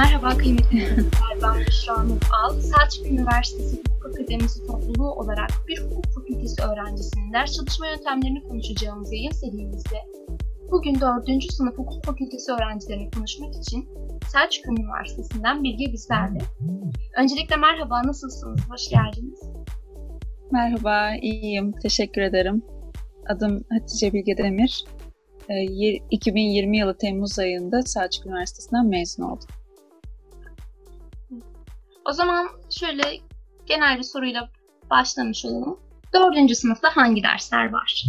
Merhaba kıymetli dinleyiciler, ben Büşra Al. Selçuk Üniversitesi Hukuk Akademisi topluluğu olarak bir hukuk fakültesi öğrencisinin ders çalışma yöntemlerini konuşacağımız yayın serimizde bugün 4. sınıf hukuk fakültesi öğrencilerini konuşmak için Selçuk Üniversitesi'nden Bilge bizlerle. Öncelikle merhaba, nasılsınız? Hoş geldiniz. Merhaba, iyiyim. Teşekkür ederim. Adım Hatice Bilge Demir. 2020 ee, yılı Temmuz ayında Selçuk Üniversitesi'nden mezun oldum. O zaman şöyle genel bir soruyla başlamış olalım. Dördüncü sınıfta hangi dersler var?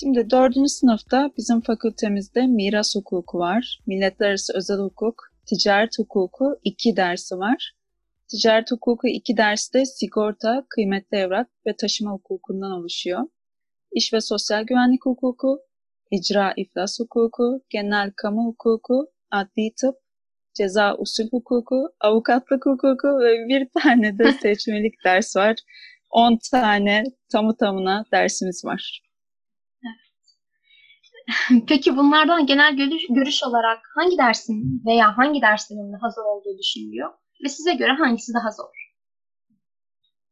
Şimdi dördüncü sınıfta bizim fakültemizde miras hukuku var, milletler arası özel hukuk, ticaret hukuku iki dersi var. Ticaret hukuku iki derste sigorta, kıymetli evrak ve taşıma hukukundan oluşuyor. İş ve sosyal güvenlik hukuku, icra iflas hukuku, genel kamu hukuku, adli tıp, ceza usul hukuku, avukatlık hukuku ve bir tane de seçmelik ders var. 10 tane tamı tamına dersimiz var. Peki bunlardan genel görüş, görüş olarak hangi dersin veya hangi derslerin daha zor olduğu düşünülüyor? Ve size göre hangisi daha zor?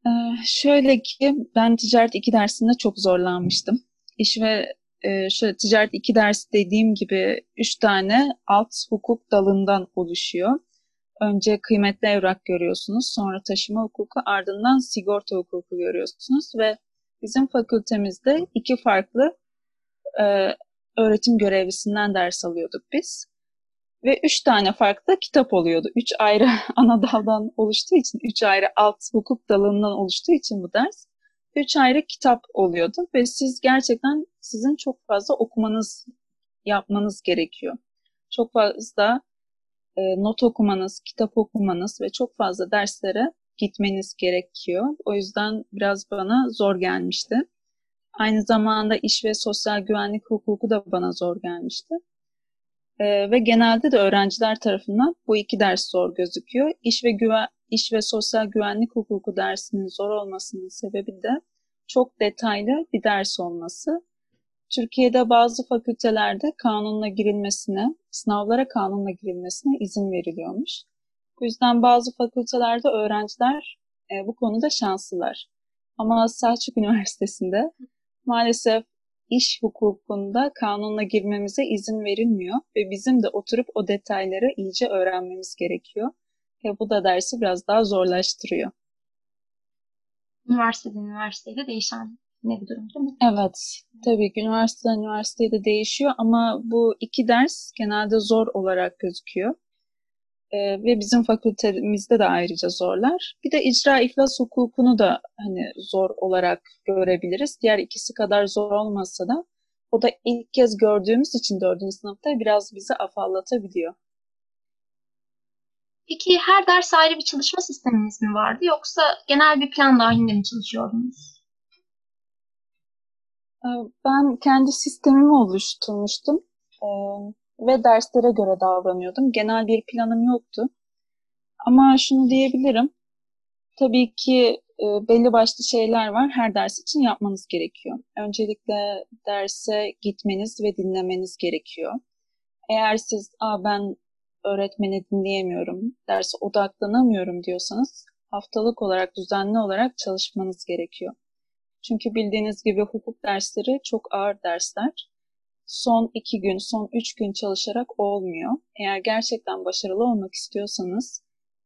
Ee, şöyle ki ben ticaret iki dersinde çok zorlanmıştım. İş ve e, şöyle ticaret iki ders dediğim gibi üç tane alt hukuk dalından oluşuyor. Önce kıymetli evrak görüyorsunuz, sonra taşıma hukuku, ardından sigorta hukuku görüyorsunuz ve bizim fakültemizde iki farklı e, öğretim görevlisinden ders alıyorduk biz. Ve üç tane farklı kitap oluyordu. Üç ayrı ana daldan oluştuğu için, üç ayrı alt hukuk dalından oluştuğu için bu ders üç ayrı kitap oluyordu ve siz gerçekten sizin çok fazla okumanız, yapmanız gerekiyor. Çok fazla e, not okumanız, kitap okumanız ve çok fazla derslere gitmeniz gerekiyor. O yüzden biraz bana zor gelmişti. Aynı zamanda iş ve sosyal güvenlik hukuku da bana zor gelmişti. Ee, ve genelde de öğrenciler tarafından bu iki ders zor gözüküyor. İş ve güven iş ve sosyal güvenlik hukuku dersinin zor olmasının sebebi de çok detaylı bir ders olması. Türkiye'de bazı fakültelerde kanunla girilmesine, sınavlara kanunla girilmesine izin veriliyormuş. Bu yüzden bazı fakültelerde öğrenciler e, bu konuda şanslılar. Ama Selçuk Üniversitesi'nde maalesef iş hukukunda kanunla girmemize izin verilmiyor ve bizim de oturup o detayları iyice öğrenmemiz gerekiyor. Ve bu da dersi biraz daha zorlaştırıyor. Üniversiteden üniversitede değişen ne bir durum değil mi? Evet, tabii ki üniversiteden üniversiteye de değişiyor ama bu iki ders genelde zor olarak gözüküyor. Ee, ve bizim fakültemizde de ayrıca zorlar. Bir de icra iflas hukukunu da hani zor olarak görebiliriz. Diğer ikisi kadar zor olmasa da o da ilk kez gördüğümüz için dördüncü sınıfta biraz bizi afallatabiliyor. Peki her ders ayrı bir çalışma sisteminiz mi vardı yoksa genel bir plan dahilinde mi çalışıyordunuz? Ee, ben kendi sistemimi oluşturmuştum ee, ve derslere göre davranıyordum. Genel bir planım yoktu. Ama şunu diyebilirim. Tabii ki e, belli başlı şeyler var. Her ders için yapmanız gerekiyor. Öncelikle derse gitmeniz ve dinlemeniz gerekiyor. Eğer siz Aa, ben öğretmeni dinleyemiyorum, derse odaklanamıyorum diyorsanız haftalık olarak, düzenli olarak çalışmanız gerekiyor. Çünkü bildiğiniz gibi hukuk dersleri çok ağır dersler. Son iki gün, son üç gün çalışarak olmuyor. Eğer gerçekten başarılı olmak istiyorsanız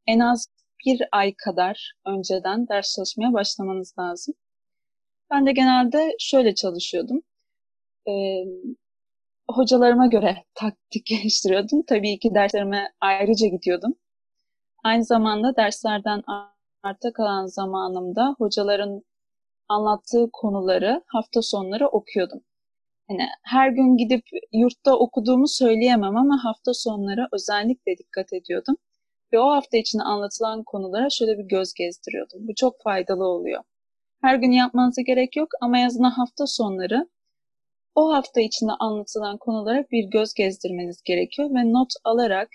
en az bir ay kadar önceden ders çalışmaya başlamanız lazım. Ben de genelde şöyle çalışıyordum. Ee, hocalarıma göre taktik geliştiriyordum. Tabii ki derslerime ayrıca gidiyordum. Aynı zamanda derslerden arta kalan zamanımda hocaların anlattığı konuları hafta sonları okuyordum. Yani her gün gidip yurtta okuduğumu söyleyemem ama hafta sonları özellikle dikkat ediyordum. Ve o hafta içinde anlatılan konulara şöyle bir göz gezdiriyordum. Bu çok faydalı oluyor. Her gün yapmanıza gerek yok ama en azından hafta sonları o hafta içinde anlatılan konulara bir göz gezdirmeniz gerekiyor ve not alarak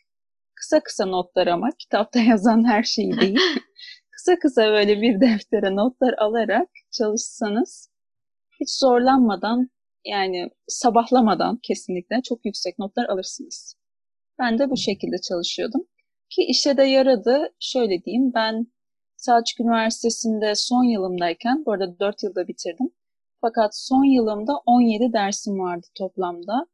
kısa kısa notlar ama kitapta yazan her şeyi değil. kısa kısa böyle bir deftere notlar alarak çalışsanız hiç zorlanmadan yani sabahlamadan kesinlikle çok yüksek notlar alırsınız. Ben de bu şekilde çalışıyordum. Ki işe de yaradı. Şöyle diyeyim ben Selçuk Üniversitesi'nde son yılımdayken, bu arada 4 yılda bitirdim. Fakat son yılımda 17 dersim vardı toplamda.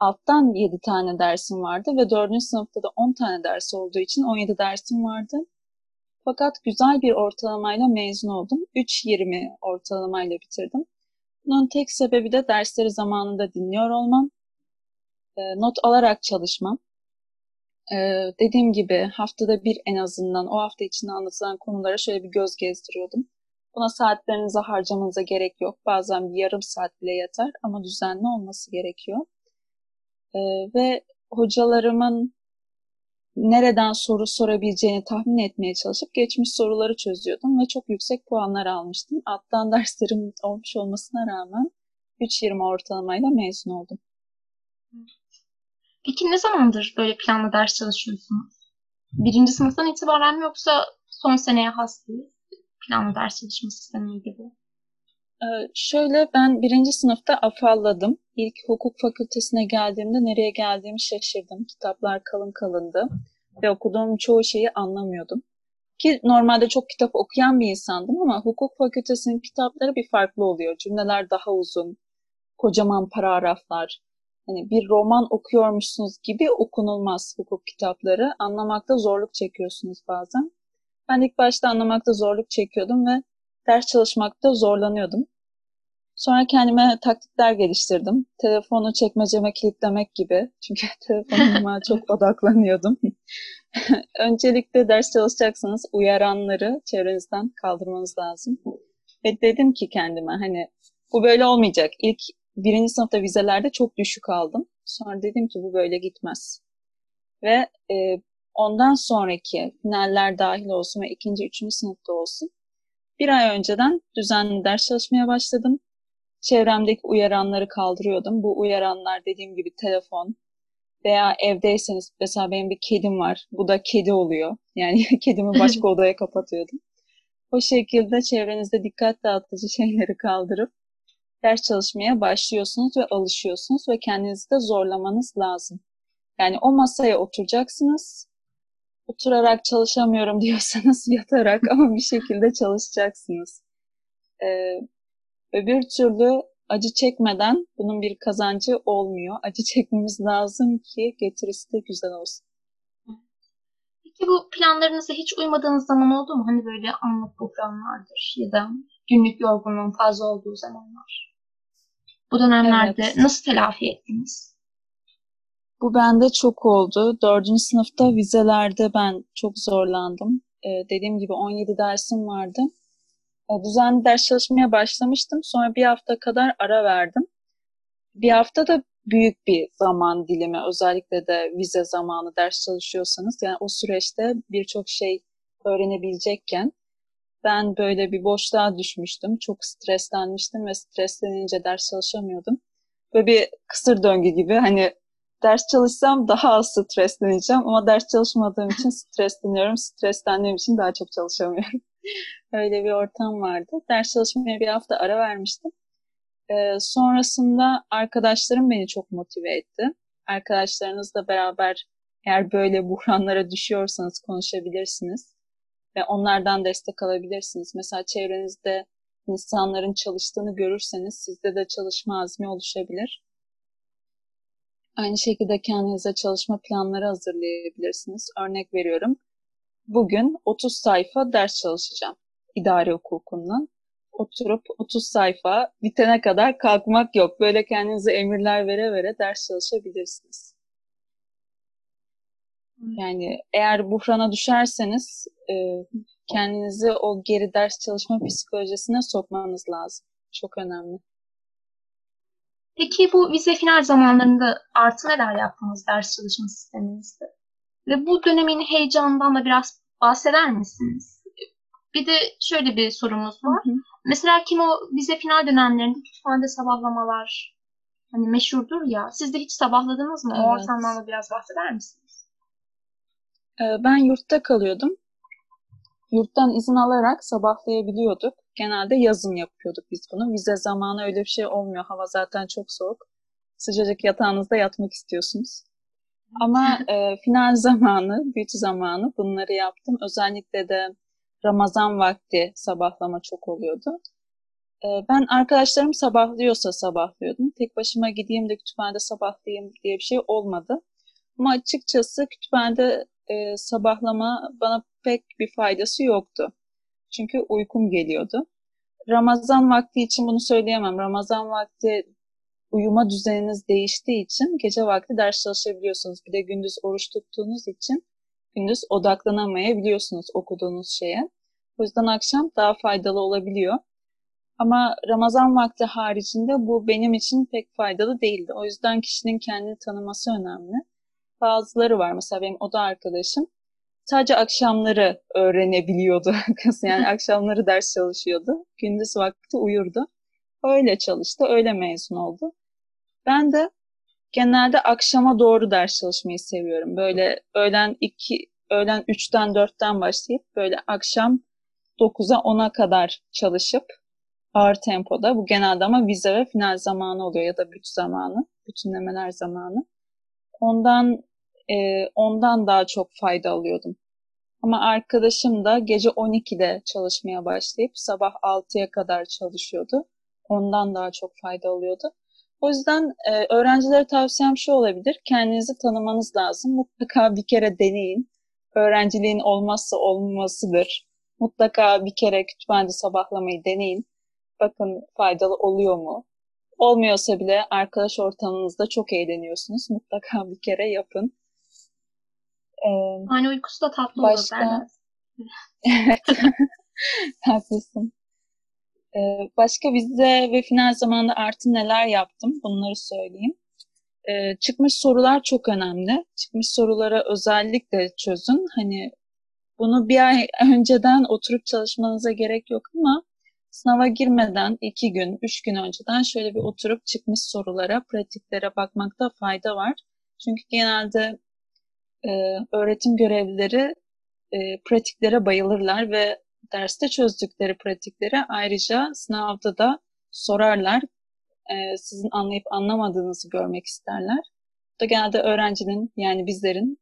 Alttan 7 tane dersim vardı ve 4. sınıfta da 10 tane ders olduğu için 17 dersim vardı. Fakat güzel bir ortalamayla mezun oldum. 3.20 ortalamayla bitirdim. Bunun tek sebebi de dersleri zamanında dinliyor olmam, not alarak çalışmam. Dediğim gibi haftada bir en azından o hafta içinde anlatılan konulara şöyle bir göz gezdiriyordum. Buna saatlerinizi harcamanıza gerek yok. Bazen bir yarım saat bile yeter ama düzenli olması gerekiyor. Ve hocalarımın nereden soru sorabileceğini tahmin etmeye çalışıp geçmiş soruları çözüyordum ve çok yüksek puanlar almıştım. Alttan derslerim olmuş olmasına rağmen 3.20 ortalamayla mezun oldum. Peki ne zamandır böyle planlı ders çalışıyorsunuz? Birinci sınıftan itibaren mi yoksa son seneye has bir planlı ders çalışma sistemi? Ee, şöyle ben birinci sınıfta afalladım. İlk hukuk fakültesine geldiğimde nereye geldiğimi şaşırdım. Kitaplar kalın kalındı ve okuduğum çoğu şeyi anlamıyordum. Ki normalde çok kitap okuyan bir insandım ama hukuk fakültesinin kitapları bir farklı oluyor. Cümleler daha uzun, kocaman paragraflar. Hani bir roman okuyormuşsunuz gibi okunulmaz hukuk kitapları. Anlamakta zorluk çekiyorsunuz bazen. Ben ilk başta anlamakta zorluk çekiyordum ve ders çalışmakta zorlanıyordum. Sonra kendime taktikler geliştirdim. Telefonu çekmeceme kilitlemek gibi. Çünkü telefonuma çok odaklanıyordum. Öncelikle ders çalışacaksanız uyaranları çevrenizden kaldırmanız lazım. Ve dedim ki kendime hani bu böyle olmayacak. İlk birinci sınıfta vizelerde çok düşük aldım. Sonra dedim ki bu böyle gitmez. Ve e, ondan sonraki finaller dahil olsun ve ikinci, üçüncü sınıfta olsun bir ay önceden düzenli ders çalışmaya başladım. Çevremdeki uyaranları kaldırıyordum. Bu uyaranlar dediğim gibi telefon veya evdeyseniz mesela benim bir kedim var. Bu da kedi oluyor. Yani kedimi başka odaya kapatıyordum. O şekilde çevrenizde dikkat dağıtıcı şeyleri kaldırıp ders çalışmaya başlıyorsunuz ve alışıyorsunuz ve kendinizi de zorlamanız lazım. Yani o masaya oturacaksınız. Oturarak çalışamıyorum diyorsanız yatarak ama bir şekilde çalışacaksınız. Ee, öbür türlü acı çekmeden bunun bir kazancı olmuyor. Acı çekmemiz lazım ki getirisi de güzel olsun. Peki bu planlarınıza hiç uymadığınız zaman oldu mu? Hani böyle anlık buhranlardır ya da günlük yorgunluğun fazla olduğu zamanlar. Bu dönemlerde evet. nasıl telafi ettiniz? Bu bende çok oldu. Dördüncü sınıfta vizelerde ben çok zorlandım. Ee, dediğim gibi 17 dersim vardı. Ee, düzenli ders çalışmaya başlamıştım. Sonra bir hafta kadar ara verdim. Bir hafta da büyük bir zaman dilimi. Özellikle de vize zamanı ders çalışıyorsanız. Yani o süreçte birçok şey öğrenebilecekken ben böyle bir boşluğa düşmüştüm. Çok streslenmiştim ve streslenince ders çalışamıyordum. Böyle bir kısır döngü gibi hani ders çalışsam daha az stresleneceğim ama ders çalışmadığım için stresleniyorum. Streslendiğim için daha çok çalışamıyorum. Öyle bir ortam vardı. Ders çalışmaya bir hafta ara vermiştim. Ee, sonrasında arkadaşlarım beni çok motive etti. Arkadaşlarınızla beraber eğer böyle buhranlara düşüyorsanız konuşabilirsiniz ve onlardan destek alabilirsiniz. Mesela çevrenizde insanların çalıştığını görürseniz sizde de çalışma azmi oluşabilir. Aynı şekilde kendinize çalışma planları hazırlayabilirsiniz. Örnek veriyorum. Bugün 30 sayfa ders çalışacağım idare hukukundan. Oturup 30 sayfa bitene kadar kalkmak yok. Böyle kendinize emirler vere vere ders çalışabilirsiniz. Yani eğer buhrana düşerseniz e, kendinizi o geri ders çalışma psikolojisine sokmanız lazım. Çok önemli. Peki bu vize final zamanlarında artı neler yaptınız ders çalışma sisteminizde? Ve bu dönemin heyecanından da biraz bahseder misiniz? Bir de şöyle bir sorumuz var. Hı hı. Mesela kim o vize final dönemlerinde kütüphanede sabahlamalar hani meşhurdur ya. Siz de hiç sabahladınız mı? Evet. O ortamdan da biraz bahseder misiniz? Ee, ben yurtta kalıyordum. Yurttan izin alarak sabahlayabiliyorduk. Genelde yazın yapıyorduk biz bunu. Vize zamanı öyle bir şey olmuyor. Hava zaten çok soğuk. Sıcacık yatağınızda yatmak istiyorsunuz. Ama e, final zamanı, bütü zamanı bunları yaptım. Özellikle de Ramazan vakti sabahlama çok oluyordu. E, ben arkadaşlarım sabahlıyorsa sabahlıyordum. Tek başıma gideyim de kütüphanede sabahlayayım diye bir şey olmadı. Ama açıkçası kütüphanede e, sabahlama bana pek bir faydası yoktu. Çünkü uykum geliyordu. Ramazan vakti için bunu söyleyemem. Ramazan vakti uyuma düzeniniz değiştiği için gece vakti ders çalışabiliyorsunuz. Bir de gündüz oruç tuttuğunuz için gündüz odaklanamayabiliyorsunuz okuduğunuz şeye. O yüzden akşam daha faydalı olabiliyor. Ama Ramazan vakti haricinde bu benim için pek faydalı değildi. O yüzden kişinin kendini tanıması önemli. Bazıları var mesela benim oda arkadaşım sadece akşamları öğrenebiliyordu kız. Yani akşamları ders çalışıyordu. Gündüz vakti uyurdu. Öyle çalıştı, öyle mezun oldu. Ben de genelde akşama doğru ders çalışmayı seviyorum. Böyle öğlen 2, öğlen 3'ten 4'ten başlayıp böyle akşam 9'a 10'a kadar çalışıp ağır tempoda. Bu genelde ama vize ve final zamanı oluyor ya da büt zamanı, bütünlemeler zamanı. Ondan e, ondan daha çok fayda alıyordum. Ama arkadaşım da gece 12'de çalışmaya başlayıp sabah 6'ya kadar çalışıyordu. Ondan daha çok fayda alıyordu. O yüzden e, öğrencilere tavsiyem şu olabilir. Kendinizi tanımanız lazım. Mutlaka bir kere deneyin. Öğrenciliğin olmazsa olmasıdır. Mutlaka bir kere kütüphanede sabahlamayı deneyin. Bakın faydalı oluyor mu? Olmuyorsa bile arkadaş ortamınızda çok eğleniyorsunuz. Mutlaka bir kere yapın. Ee, hani uykusu da tatlı başka... olur derler. evet. Haklısın. Ee, başka vize ve final zamanında artı neler yaptım? Bunları söyleyeyim. Ee, çıkmış sorular çok önemli. Çıkmış sorulara özellikle çözün. Hani bunu bir ay önceden oturup çalışmanıza gerek yok ama sınava girmeden iki gün, üç gün önceden şöyle bir oturup çıkmış sorulara, pratiklere bakmakta fayda var. Çünkü genelde e, öğretim görevlileri e, pratiklere bayılırlar ve derste çözdükleri pratikleri ayrıca sınavda da sorarlar. E, sizin anlayıp anlamadığınızı görmek isterler. Bu da genelde öğrencinin yani bizlerin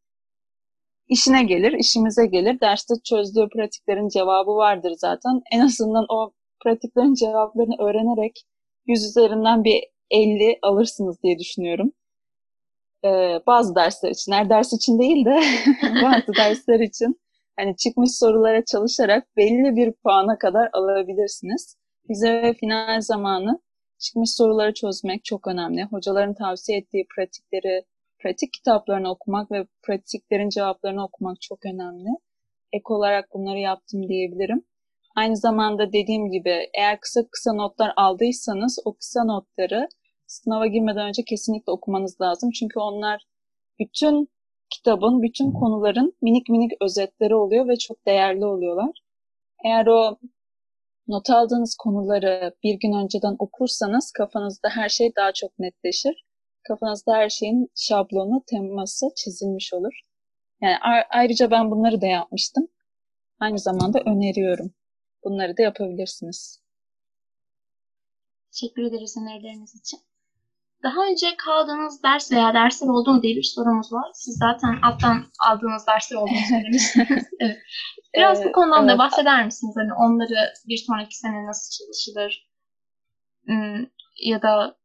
işine gelir, işimize gelir. Derste çözdüğü pratiklerin cevabı vardır zaten. En azından o pratiklerin cevaplarını öğrenerek yüz üzerinden bir 50 alırsınız diye düşünüyorum e, bazı dersler için, her ders için değil de bazı dersler için hani çıkmış sorulara çalışarak belli bir puana kadar alabilirsiniz. Vize ve final zamanı çıkmış soruları çözmek çok önemli. Hocaların tavsiye ettiği pratikleri, pratik kitaplarını okumak ve pratiklerin cevaplarını okumak çok önemli. Ek olarak bunları yaptım diyebilirim. Aynı zamanda dediğim gibi eğer kısa kısa notlar aldıysanız o kısa notları sınava girmeden önce kesinlikle okumanız lazım. Çünkü onlar bütün kitabın, bütün konuların minik minik özetleri oluyor ve çok değerli oluyorlar. Eğer o not aldığınız konuları bir gün önceden okursanız kafanızda her şey daha çok netleşir. Kafanızda her şeyin şablonu, teması çizilmiş olur. Yani ayrıca ben bunları da yapmıştım. Aynı zamanda öneriyorum. Bunları da yapabilirsiniz. Teşekkür ederiz önerileriniz için. Daha önce kaldığınız ders veya dersler oldu mu diye bir sorumuz var. Siz zaten alttan aldığınız dersler olduğunu söylemiştiniz. evet. Biraz ee, bu konudan evet. da bahseder misiniz? Hani onları bir sonraki sene nasıl çalışılır? Hmm, ya da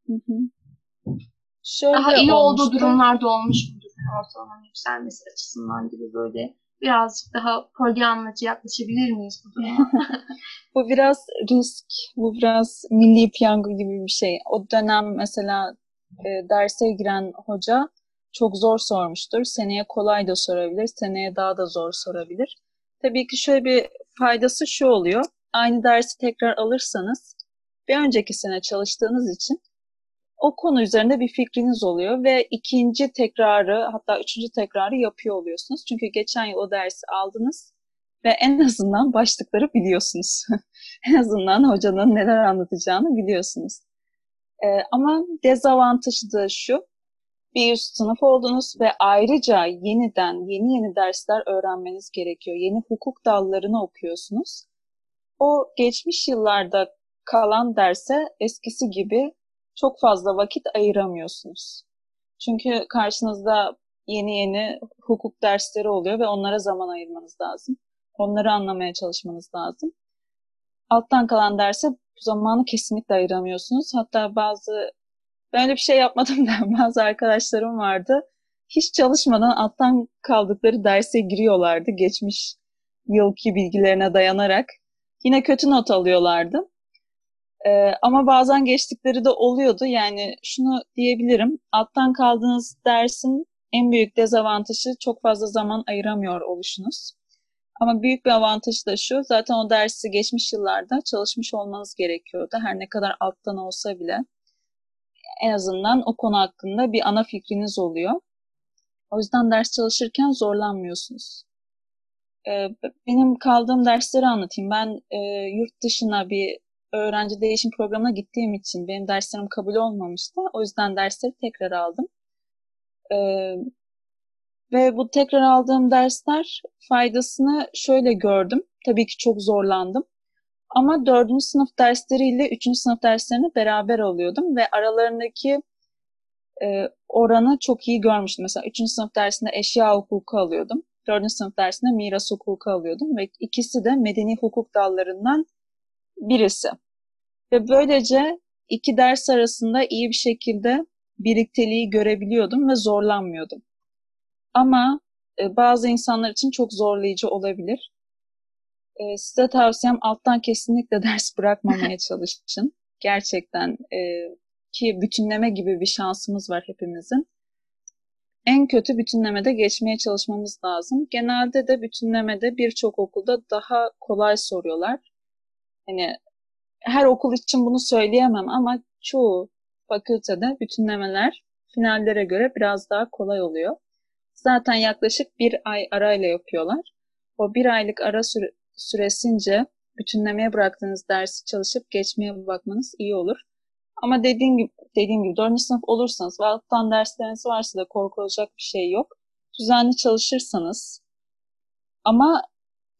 Şöyle daha iyi olmuştu. olduğu durumlarda olmuş mudur? Yani ortalamanın yükselmesi açısından gibi böyle birazcık daha polyanlacı yaklaşabilir miyiz bu duruma? bu biraz risk, bu biraz milli piyango gibi bir şey. O dönem mesela e, derse giren hoca çok zor sormuştur. Seneye kolay da sorabilir, seneye daha da zor sorabilir. Tabii ki şöyle bir faydası şu oluyor. Aynı dersi tekrar alırsanız bir önceki sene çalıştığınız için o konu üzerinde bir fikriniz oluyor ve ikinci tekrarı hatta üçüncü tekrarı yapıyor oluyorsunuz. Çünkü geçen yıl o dersi aldınız ve en azından başlıkları biliyorsunuz. en azından hocanın neler anlatacağını biliyorsunuz. E, ama dezavantajı da şu, bir üst sınıf oldunuz ve ayrıca yeniden yeni yeni dersler öğrenmeniz gerekiyor. Yeni hukuk dallarını okuyorsunuz. O geçmiş yıllarda kalan derse eskisi gibi çok fazla vakit ayıramıyorsunuz. Çünkü karşınızda yeni yeni hukuk dersleri oluyor ve onlara zaman ayırmanız lazım. Onları anlamaya çalışmanız lazım. Alttan kalan derse zamanı kesinlikle ayıramıyorsunuz. Hatta bazı ben öyle bir şey yapmadım da bazı arkadaşlarım vardı. Hiç çalışmadan alttan kaldıkları derse giriyorlardı. Geçmiş yılki bilgilerine dayanarak. Yine kötü not alıyorlardı. Ee, ama bazen geçtikleri de oluyordu. Yani şunu diyebilirim. Alttan kaldığınız dersin en büyük dezavantajı çok fazla zaman ayıramıyor oluşunuz. Ama büyük bir avantajı da şu. Zaten o dersi geçmiş yıllarda çalışmış olmanız gerekiyordu. Her ne kadar alttan olsa bile en azından o konu hakkında bir ana fikriniz oluyor. O yüzden ders çalışırken zorlanmıyorsunuz. Ee, benim kaldığım dersleri anlatayım. Ben e, yurt dışına bir öğrenci değişim programına gittiğim için benim derslerim kabul olmamıştı. O yüzden dersleri tekrar aldım. Ve bu tekrar aldığım dersler faydasını şöyle gördüm. Tabii ki çok zorlandım. Ama dördüncü sınıf dersleriyle üçüncü sınıf derslerini beraber alıyordum ve aralarındaki e, oranı çok iyi görmüştüm. Mesela üçüncü sınıf dersinde eşya hukuku alıyordum. Dördüncü sınıf dersinde miras hukuku alıyordum ve ikisi de medeni hukuk dallarından birisi. Ve böylece iki ders arasında iyi bir şekilde birlikteliği görebiliyordum ve zorlanmıyordum. Ama e, bazı insanlar için çok zorlayıcı olabilir. E, size tavsiyem alttan kesinlikle ders bırakmamaya çalışın. Gerçekten e, ki bütünleme gibi bir şansımız var hepimizin. En kötü bütünlemede geçmeye çalışmamız lazım. Genelde de bütünlemede birçok okulda daha kolay soruyorlar. Hani her okul için bunu söyleyemem ama çoğu fakültede bütünlemeler finallere göre biraz daha kolay oluyor. Zaten yaklaşık bir ay arayla yapıyorlar. O bir aylık ara süre, süresince bütünlemeye bıraktığınız dersi çalışıp geçmeye bakmanız iyi olur. Ama dediğim gibi, dediğim gibi 4. sınıf olursanız ve alttan dersleriniz varsa da korkulacak bir şey yok. Düzenli çalışırsanız ama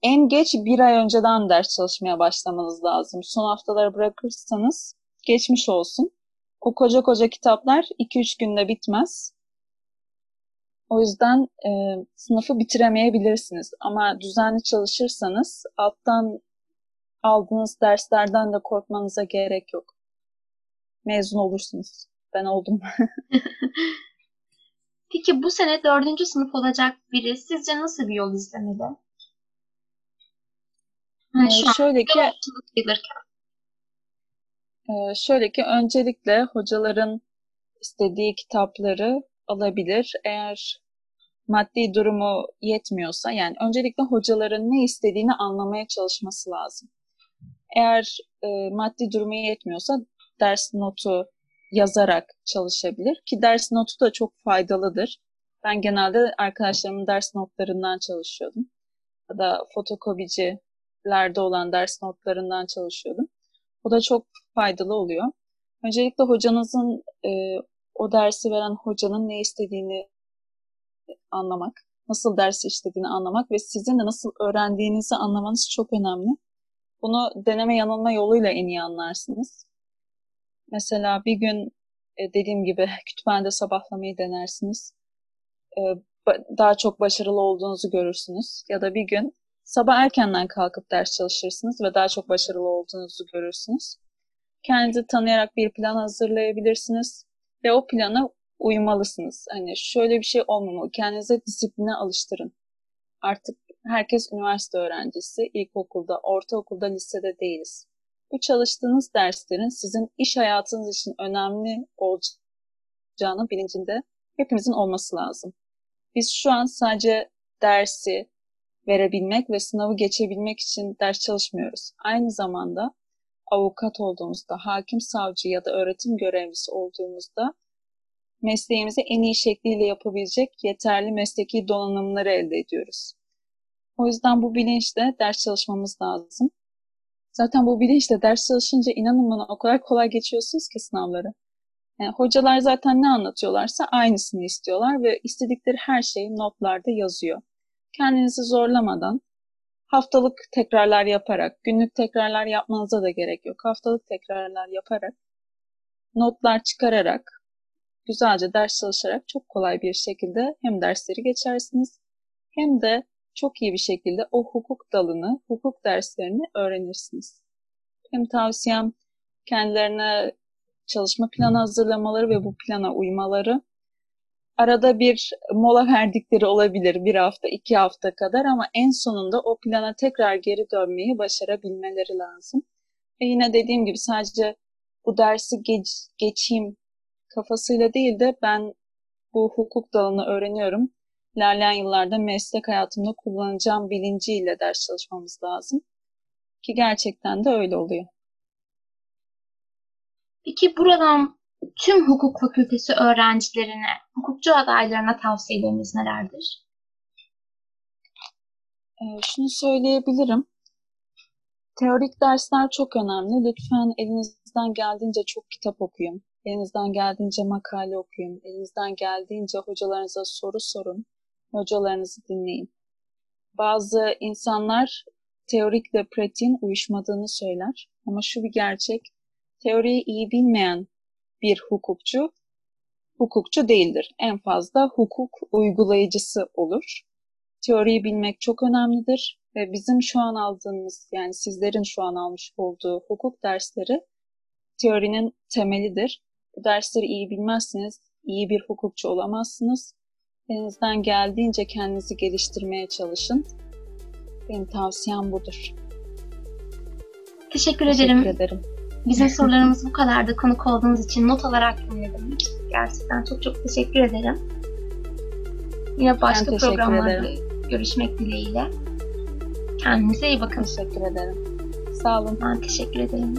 en geç bir ay önceden ders çalışmaya başlamanız lazım. Son haftaları bırakırsanız geçmiş olsun. O koca koca kitaplar 2-3 günde bitmez. O yüzden e, sınıfı bitiremeyebilirsiniz. Ama düzenli çalışırsanız alttan aldığınız derslerden de korkmanıza gerek yok. Mezun olursunuz. Ben oldum. Peki bu sene dördüncü sınıf olacak biri sizce nasıl bir yol izlemeli? Yani ee, şu şöyle ki e, şöyle ki öncelikle hocaların istediği kitapları alabilir. Eğer maddi durumu yetmiyorsa yani öncelikle hocaların ne istediğini anlamaya çalışması lazım. Eğer e, maddi durumu yetmiyorsa ders notu yazarak çalışabilir ki ders notu da çok faydalıdır. Ben genelde arkadaşlarımın ders notlarından çalışıyordum. Ya da fotokopicilerde olan ders notlarından çalışıyordum. O da çok faydalı oluyor. Öncelikle hocanızın e, o dersi veren hocanın ne istediğini anlamak, nasıl dersi işlediğini anlamak ve sizin de nasıl öğrendiğinizi anlamanız çok önemli. Bunu deneme yanılma yoluyla en iyi anlarsınız. Mesela bir gün e, dediğim gibi kütüphanede sabahlamayı denersiniz. E, daha çok başarılı olduğunuzu görürsünüz. Ya da bir gün sabah erkenden kalkıp ders çalışırsınız ve daha çok başarılı olduğunuzu görürsünüz. Kendinizi tanıyarak bir plan hazırlayabilirsiniz ve o plana uymalısınız. Hani şöyle bir şey olmamalı. Kendinize disipline alıştırın. Artık herkes üniversite öğrencisi, ilkokulda, ortaokulda, lisede değiliz. Bu çalıştığınız derslerin sizin iş hayatınız için önemli olacağını bilincinde hepimizin olması lazım. Biz şu an sadece dersi verebilmek ve sınavı geçebilmek için ders çalışmıyoruz. Aynı zamanda avukat olduğumuzda, hakim, savcı ya da öğretim görevlisi olduğumuzda mesleğimizi en iyi şekliyle yapabilecek yeterli mesleki donanımları elde ediyoruz. O yüzden bu bilinçle ders çalışmamız lazım. Zaten bu bilinçle ders çalışınca inanın bana o kadar kolay geçiyorsunuz ki sınavları. Yani hocalar zaten ne anlatıyorlarsa aynısını istiyorlar ve istedikleri her şey notlarda yazıyor. Kendinizi zorlamadan haftalık tekrarlar yaparak, günlük tekrarlar yapmanıza da gerek yok. Haftalık tekrarlar yaparak, notlar çıkararak, güzelce ders çalışarak çok kolay bir şekilde hem dersleri geçersiniz hem de çok iyi bir şekilde o hukuk dalını, hukuk derslerini öğrenirsiniz. Hem tavsiyem kendilerine çalışma planı hazırlamaları ve bu plana uymaları. Arada bir mola verdikleri olabilir bir hafta, iki hafta kadar ama en sonunda o plana tekrar geri dönmeyi başarabilmeleri lazım. Ve yine dediğim gibi sadece bu dersi geç, geçeyim kafasıyla değil de ben bu hukuk dalını öğreniyorum. İlerleyen yıllarda meslek hayatımda kullanacağım bilinciyle ders çalışmamız lazım. Ki gerçekten de öyle oluyor. Peki buradan tüm hukuk fakültesi öğrencilerine, hukukçu adaylarına tavsiyeleriniz nelerdir? Ee, şunu söyleyebilirim. Teorik dersler çok önemli. Lütfen elinizden geldiğince çok kitap okuyun. Elinizden geldiğince makale okuyun. Elinizden geldiğince hocalarınıza soru sorun. Hocalarınızı dinleyin. Bazı insanlar teorikle pratiğin uyuşmadığını söyler. Ama şu bir gerçek. Teoriyi iyi bilmeyen bir hukukçu hukukçu değildir. En fazla hukuk uygulayıcısı olur. Teoriyi bilmek çok önemlidir ve bizim şu an aldığımız yani sizlerin şu an almış olduğu hukuk dersleri teorinin temelidir. Bu dersleri iyi bilmezseniz iyi bir hukukçu olamazsınız. Elinizden geldiğince kendinizi geliştirmeye çalışın. Benim tavsiyem budur. Teşekkür, Teşekkür ederim. ederim. Bizim sorularımız bu kadardı. Konuk olduğunuz için not alarak dinledim. Gerçekten çok çok teşekkür ederim. Yine başka programlarda görüşmek dileğiyle. Kendinize iyi bakın. Teşekkür ederim. Sağ olun. Ben teşekkür ederim.